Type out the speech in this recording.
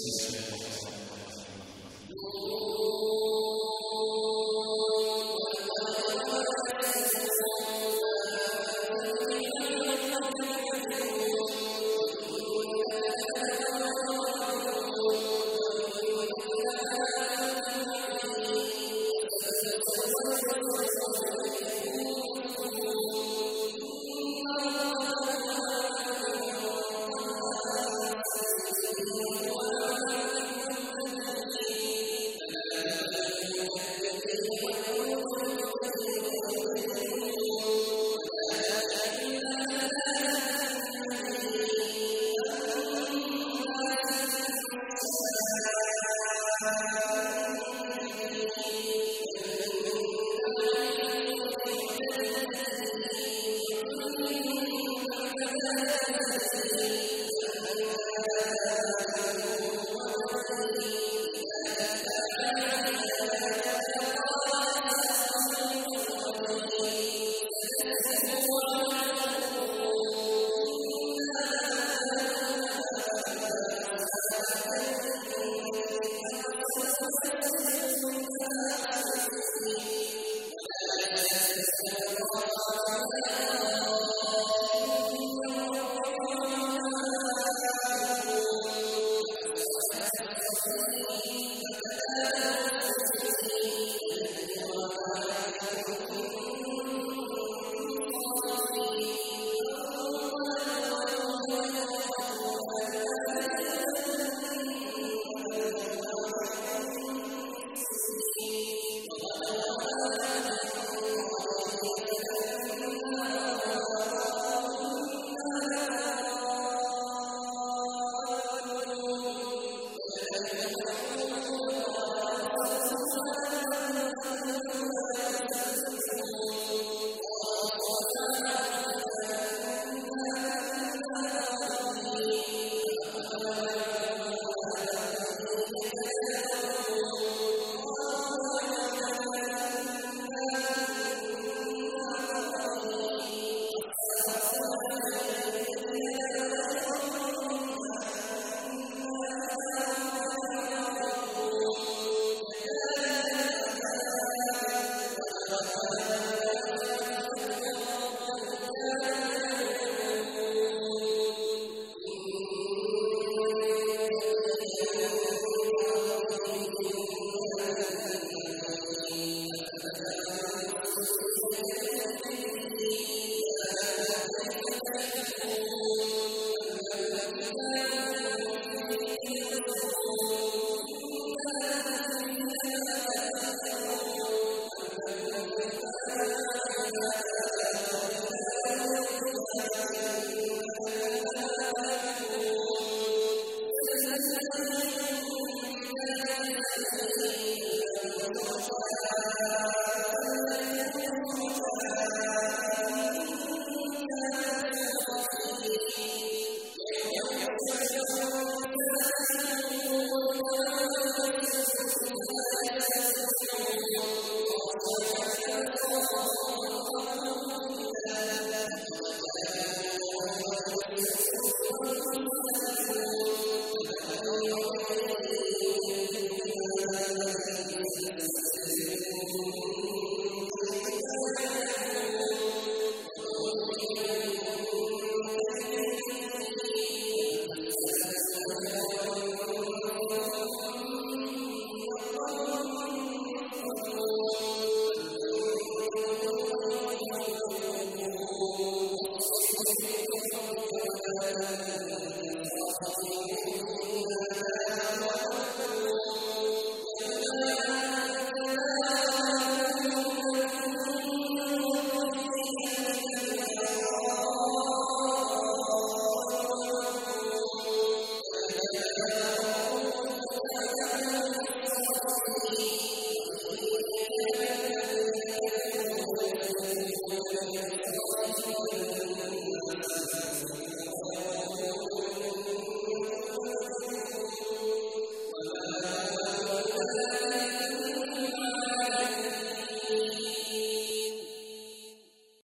Christmas Yeah. وَسَلَامٌ